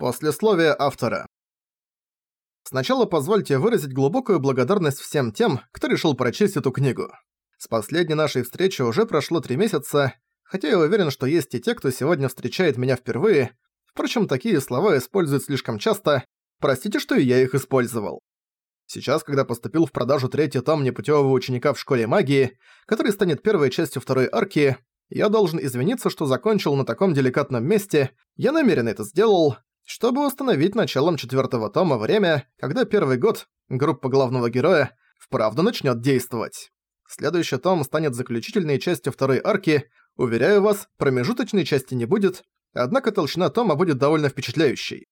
Послесловие автора. Сначала позвольте выразить глубокую благодарность всем тем, кто решил прочесть эту книгу. С последней нашей встречи уже прошло три месяца, хотя я уверен, что есть и те, кто сегодня встречает меня впервые. Впрочем, такие слова используют слишком часто. Простите, что и я их использовал. Сейчас, когда поступил в продажу третий том непутевого ученика в школе магии, который станет первой частью второй арки, я должен извиниться, что закончил на таком деликатном месте, я намеренно это сделал, чтобы установить началом четвертого тома время, когда первый год, группа главного героя, вправду начнет действовать. Следующий том станет заключительной частью второй арки, уверяю вас, промежуточной части не будет, однако толщина тома будет довольно впечатляющей.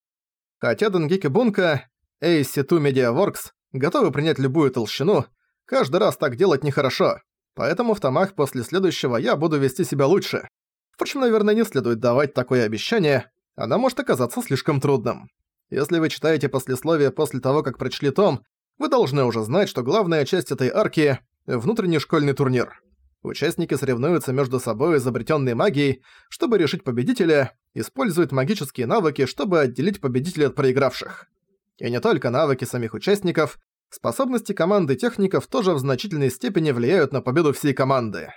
Хотя Денгеки Бунка, AC2 Mediaworks готовы принять любую толщину, каждый раз так делать нехорошо, поэтому в томах после следующего я буду вести себя лучше. Впрочем, наверное, не следует давать такое обещание, оно может оказаться слишком трудным. Если вы читаете послесловие после того, как прочли том, вы должны уже знать, что главная часть этой арки — внутренний школьный турнир. Участники соревнуются между собой изобретенной магией, чтобы решить победителя, используют магические навыки, чтобы отделить победителей от проигравших. И не только навыки самих участников, способности команды техников тоже в значительной степени влияют на победу всей команды.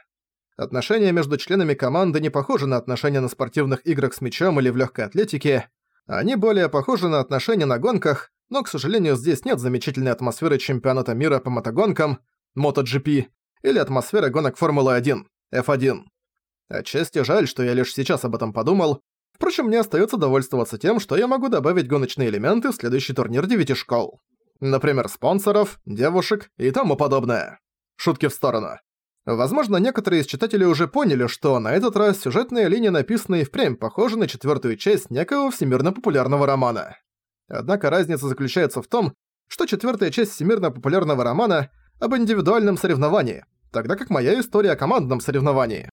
Отношения между членами команды не похожи на отношения на спортивных играх с мячом или в легкой атлетике. Они более похожи на отношения на гонках, но, к сожалению, здесь нет замечательной атмосферы чемпионата мира по мотогонкам, MotoGP, или атмосферы гонок Формулы-1, F1. Отчасти жаль, что я лишь сейчас об этом подумал. Впрочем, мне остается довольствоваться тем, что я могу добавить гоночные элементы в следующий турнир девяти школ. Например, спонсоров, девушек и тому подобное. Шутки в сторону. Возможно, некоторые из читателей уже поняли, что на этот раз сюжетная линия написана и впрямь похожа на четвертую часть некого всемирно-популярного романа. Однако разница заключается в том, что четвертая часть всемирно-популярного романа об индивидуальном соревновании, тогда как моя история о командном соревновании.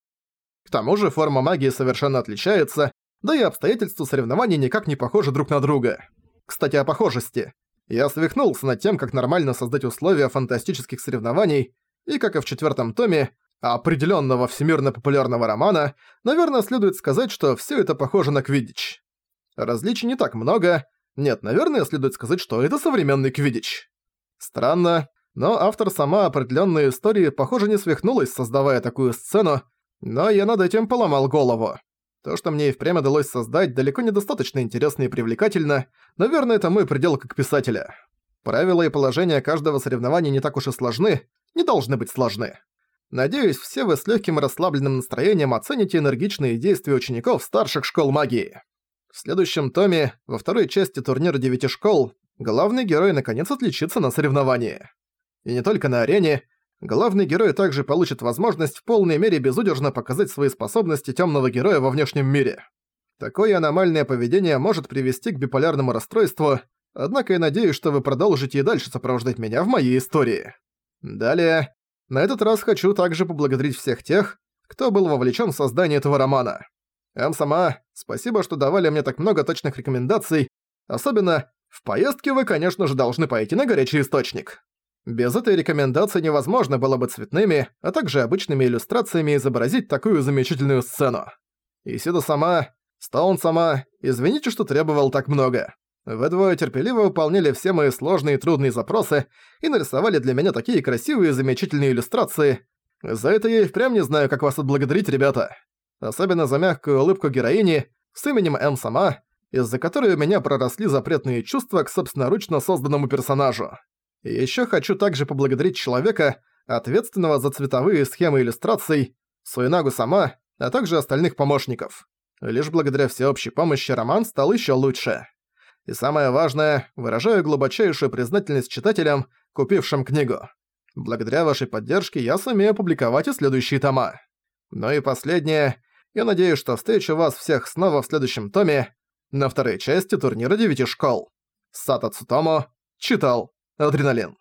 К тому же форма магии совершенно отличается, да и обстоятельства соревнований никак не похожи друг на друга. Кстати, о похожести. Я свихнулся над тем, как нормально создать условия фантастических соревнований, и, как и в четвертом томе, определенного всемирно популярного романа, наверное, следует сказать, что все это похоже на квиддич. Различий не так много. Нет, наверное, следует сказать, что это современный квиддич. Странно, но автор сама определенной истории, похоже, не свихнулась, создавая такую сцену, но я над этим поломал голову. То, что мне и впрямь удалось создать, далеко недостаточно интересно и привлекательно. Наверное, это мой предел как писателя. Правила и положения каждого соревнования не так уж и сложны, не должны быть сложны. Надеюсь, все вы с легким расслабленным настроением оцените энергичные действия учеников старших школ магии. В следующем томе, во второй части турнира девяти школ, главный герой наконец отличится на соревновании. И не только на арене, главный герой также получит возможность в полной мере безудержно показать свои способности темного героя во внешнем мире. Такое аномальное поведение может привести к биполярному расстройству, однако я надеюсь, что вы продолжите и дальше сопровождать меня в моей истории. Далее, на этот раз хочу также поблагодарить всех тех, кто был вовлечен в создание этого романа. М сама, спасибо, что давали мне так много точных рекомендаций, особенно в поездке вы, конечно же, должны пойти на горячий источник. Без этой рекомендации невозможно было бы цветными, а также обычными иллюстрациями изобразить такую замечательную сцену. Исида сама, Стоун сама, извините, что требовал так много. Вы двое терпеливо выполнили все мои сложные и трудные запросы и нарисовали для меня такие красивые и замечательные иллюстрации. За это я и впрямь не знаю, как вас отблагодарить, ребята. Особенно за мягкую улыбку героини с именем М сама, из-за которой у меня проросли запретные чувства к собственноручно созданному персонажу. И ещё хочу также поблагодарить человека, ответственного за цветовые схемы иллюстраций, Суинагу сама, а также остальных помощников. Лишь благодаря всеобщей помощи роман стал ещё лучше. И самое важное, выражаю глубочайшую признательность читателям, купившим книгу. Благодаря вашей поддержке я сумею опубликовать и следующие тома. Ну и последнее, я надеюсь, что встречу вас всех снова в следующем томе, на второй части турнира девяти школ. Сата Цутомо читал Адреналин.